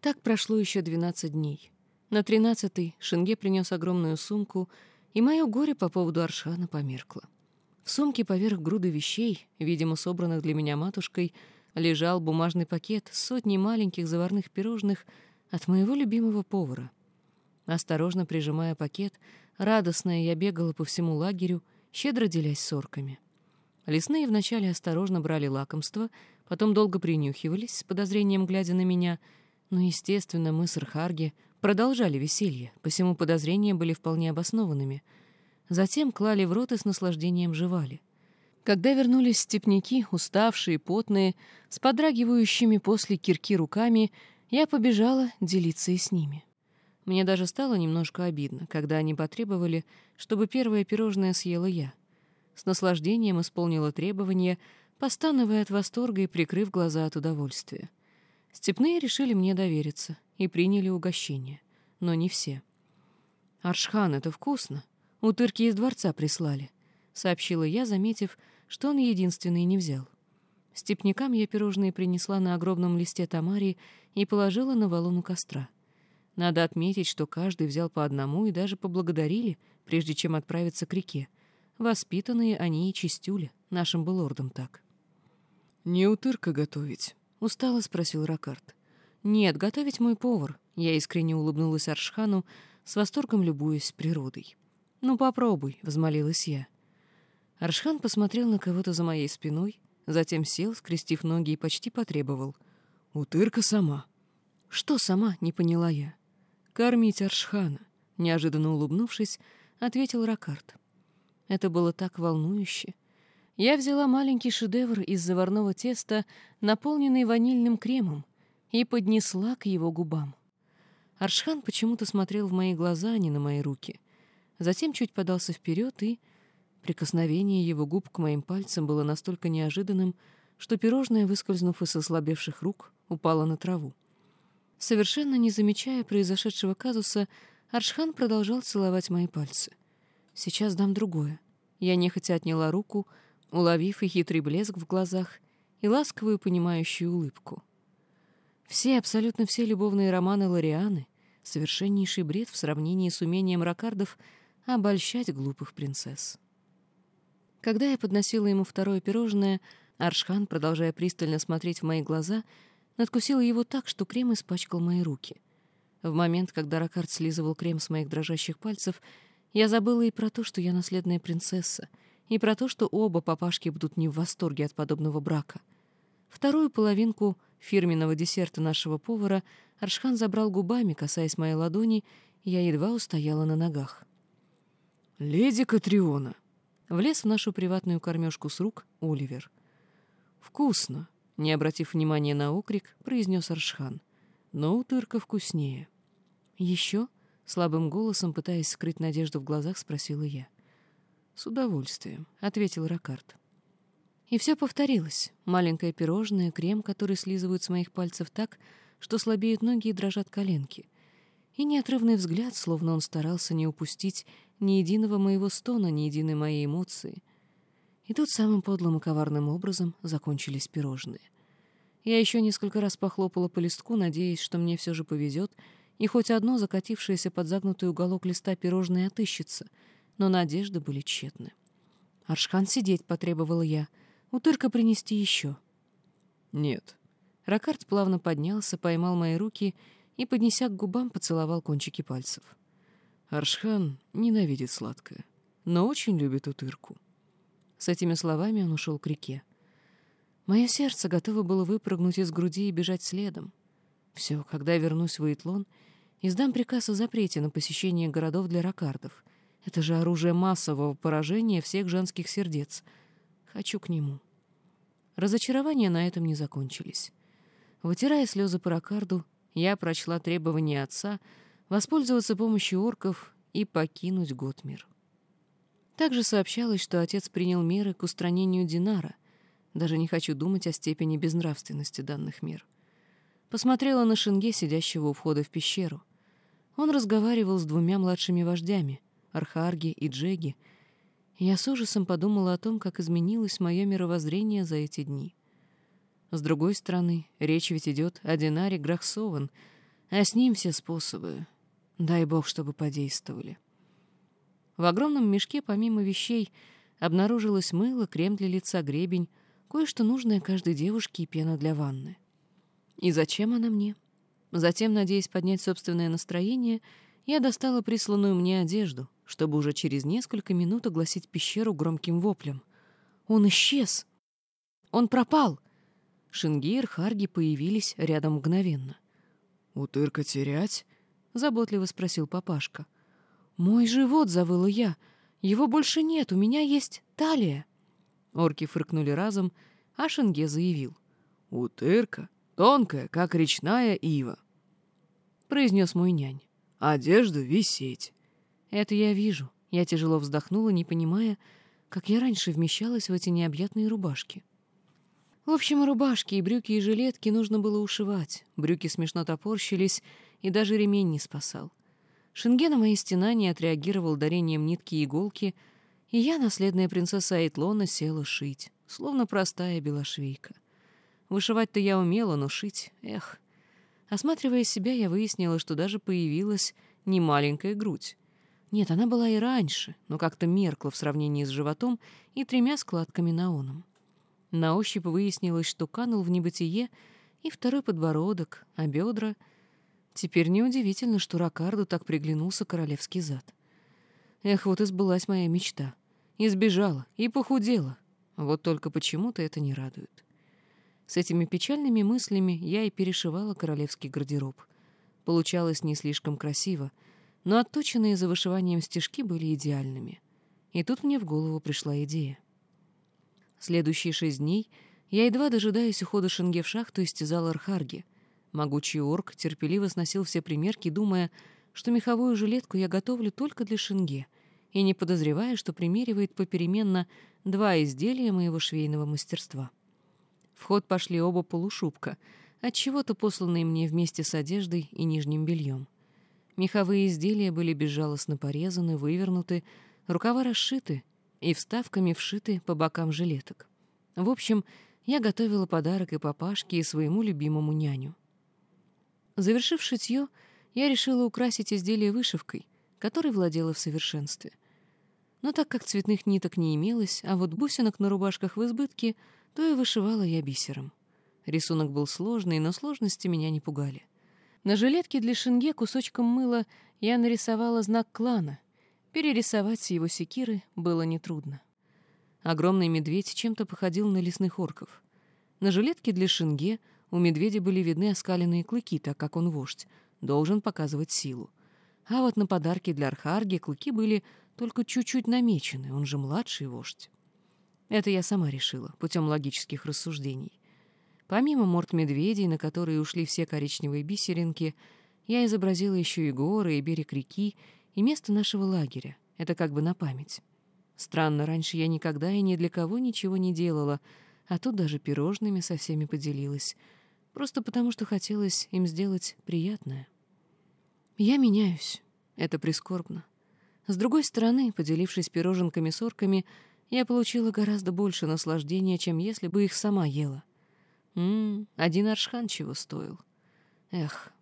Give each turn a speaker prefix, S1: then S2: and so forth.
S1: Так прошло еще 12 дней. На тринадцатый Шенге принес огромную сумку, и мое горе по поводу Аршана померкло. В сумке поверх груды вещей, видимо, собранных для меня матушкой, лежал бумажный пакет с сотней маленьких заварных пирожных от моего любимого повара. Осторожно прижимая пакет, радостная я бегала по всему лагерю, щедро делясь сорками. Лесные вначале осторожно брали лакомство, потом долго принюхивались, с подозрением глядя на меня, но, естественно, мы с Архарги продолжали веселье, посему подозрения были вполне обоснованными. Затем клали в рот и с наслаждением жевали. Когда вернулись степняки, уставшие, потные, с подрагивающими после кирки руками, я побежала делиться и с ними. Мне даже стало немножко обидно, когда они потребовали, чтобы первое пирожное съела я. С наслаждением исполнила требования, постановая от восторга и прикрыв глаза от удовольствия. Степные решили мне довериться и приняли угощение. Но не все. «Аршхан, это вкусно. Утырки из дворца прислали», — сообщила я, заметив, что он единственный не взял. Степнякам я пирожные принесла на огромном листе тамарии и положила на валун костра. Надо отметить, что каждый взял по одному и даже поблагодарили, прежде чем отправиться к реке. Воспитанные они и чистюли, нашим бы лордом так.
S2: «Не утырка готовить?» — устало спросил Ракарт.
S1: «Нет, готовить мой повар», — я искренне улыбнулась Аршхану, с восторгом любуясь природой. «Ну, попробуй», — взмолилась я. Аршхан посмотрел на кого-то за моей спиной, затем сел, скрестив ноги и почти потребовал.
S2: «Утырка сама».
S1: «Что сама?» — не поняла я.
S2: «Кормить Аршхана», —
S1: неожиданно улыбнувшись, ответил Ракарт. Это было так волнующе. Я взяла маленький шедевр из заварного теста, наполненный ванильным кремом, и поднесла к его губам. Аршхан почему-то смотрел в мои глаза, а не на мои руки. Затем чуть подался вперед, и прикосновение его губ к моим пальцам было настолько неожиданным, что пирожное, выскользнув из ослабевших рук, упало на траву. Совершенно не замечая произошедшего казуса, Аршхан продолжал целовать мои пальцы. «Сейчас дам другое». Я нехотя отняла руку, уловив и хитрый блеск в глазах, и ласковую понимающую улыбку. Все, абсолютно все любовные романы Лорианы — совершеннейший бред в сравнении с умением ракардов обольщать глупых принцесс. Когда я подносила ему второе пирожное, Аршхан, продолжая пристально смотреть в мои глаза, надкусил его так, что крем испачкал мои руки. В момент, когда Ракард слизывал крем с моих дрожащих пальцев, я забыла и про то, что я наследная принцесса, и про то, что оба папашки будут не в восторге от подобного брака. Вторую половинку фирменного десерта нашего повара Аршхан забрал губами, касаясь моей ладони, и я едва устояла на ногах.
S2: «Леди Катриона!»
S1: Влез в нашу приватную кормежку с рук Оливер.
S2: «Вкусно!» — не обратив внимания на окрик, произнес Аршхан. «Но утырка вкуснее».
S1: «Еще?» — слабым голосом, пытаясь скрыть надежду в глазах, спросила я.
S2: «С удовольствием», — ответил Ракарт.
S1: И все повторилось. Маленькое пирожное, крем, который слизывают с моих пальцев так, что слабеют ноги и дрожат коленки. И неотрывный взгляд, словно он старался не упустить ни единого моего стона, ни единой моей эмоции. И тут самым подлым и коварным образом закончились пирожные. Я еще несколько раз похлопала по листку, надеясь, что мне все же повезет, и хоть одно закатившееся под загнутый уголок листа пирожное отыщется, но надежды были тщетны. «Аршхан сидеть», — потребовала я — Утырка принести еще.
S2: Нет.
S1: Ракард плавно поднялся, поймал мои руки и, поднеся к губам, поцеловал кончики пальцев.
S2: Аршхан ненавидит сладкое, но очень любит утырку.
S1: С этими словами он ушел к реке. Мое сердце готово было выпрыгнуть из груди и бежать следом. Все, когда вернусь в Уитлон, издам приказ о запрете на посещение городов для ракардов. Это же оружие массового поражения всех женских сердец — Хочу к нему. Разочарования на этом не закончились. Вытирая слезы по ракарду, я прочла требования отца воспользоваться помощью орков и покинуть Готмир. Также сообщалось, что отец принял меры к устранению Динара. Даже не хочу думать о степени безнравственности данных мер. Посмотрела на Шенге, сидящего у входа в пещеру. Он разговаривал с двумя младшими вождями, Архарги и Джеги, я с ужасом подумала о том, как изменилось мое мировоззрение за эти дни. С другой стороны, речь ведь идет о Динаре Грахсован, а с ним все способы. Дай бог, чтобы подействовали. В огромном мешке, помимо вещей, обнаружилось мыло, крем для лица, гребень, кое-что нужное каждой девушке и пена для ванны. И зачем она мне? Затем, надеясь поднять собственное настроение, я достала присланную мне одежду, чтобы уже через несколько минут огласить пещеру громким воплем. Он исчез! Он пропал! Шинги и Харги появились рядом мгновенно.
S2: «Утырка терять?»
S1: — заботливо спросил папашка. «Мой живот!» — завыла я. «Его больше нет, у меня есть талия!» Орки фыркнули разом, а Шенге заявил.
S2: «Утырка тонкая, как речная ива», — произнес мой нянь. «Одежду висеть».
S1: «Это я вижу». Я тяжело вздохнула, не понимая, как я раньше вмещалась в эти необъятные рубашки. В общем, рубашки, и брюки, и жилетки нужно было ушивать. Брюки смешно топорщились, и даже ремень не спасал. Шенге на мои стенания отреагировал дарением нитки и иголки, и я, наследная принцесса Айтлона, села шить, словно простая белошвейка. Вышивать-то я умела, но шить — эх. Осматривая себя, я выяснила, что даже появилась немаленькая грудь. Нет, она была и раньше, но как-то меркла в сравнении с животом и тремя складками на оном. На ощупь выяснилось, что канул в небытие и второй подбородок, а бедра... Теперь неудивительно, что Ракарду так приглянулся королевский зад. Эх, вот и сбылась моя мечта. Избежала и похудела. Вот только почему-то это не радует. С этими печальными мыслями я и перешивала королевский гардероб. Получалось не слишком красиво, но отточенные за вышиванием стежки были идеальными. И тут мне в голову пришла идея. Следующие шесть дней я, едва дожидаясь ухода Шенге в шахту, истязал Архарги. Могучий орк терпеливо сносил все примерки, думая, что меховую жилетку я готовлю только для Шенге, и не подозревая, что примеривает попеременно два изделия моего швейного мастерства. В ход пошли оба полушубка, от чего то посланные мне вместе с одеждой и нижним бельем. Меховые изделия были безжалостно порезаны, вывернуты, рукава расшиты, и вставками вшиты по бокам жилеток. В общем, я готовила подарок и папашке, и своему любимому няню. Завершив шитье, я решила украсить изделие вышивкой, которой владела в совершенстве. Но так как цветных ниток не имелось, а вот бусинок на рубашках в избытке, то и вышивала я бисером. Рисунок был сложный, но сложности меня не пугали. На жилетке для шинге кусочком мыла я нарисовала знак клана, Перерисовать с его секиры было нетрудно. Огромный медведь чем-то походил на лесных орков. На жилетке для шинге у медведя были видны оскаленные клыки, так как он вождь, должен показывать силу. А вот на подарке для Архарги клыки были только чуть-чуть намечены, он же младший вождь. Это я сама решила, путем логических рассуждений. Помимо морд медведей, на которые ушли все коричневые бисеринки, я изобразила еще и горы, и берег реки, и место нашего лагеря. Это как бы на память. Странно, раньше я никогда и ни для кого ничего не делала, а тут даже пирожными со всеми поделилась. Просто потому, что хотелось им сделать приятное. Я меняюсь. Это прискорбно. С другой стороны, поделившись пироженками с орками, я получила гораздо больше наслаждения, чем если бы их сама ела. Один аршхан чего стоил. Эх,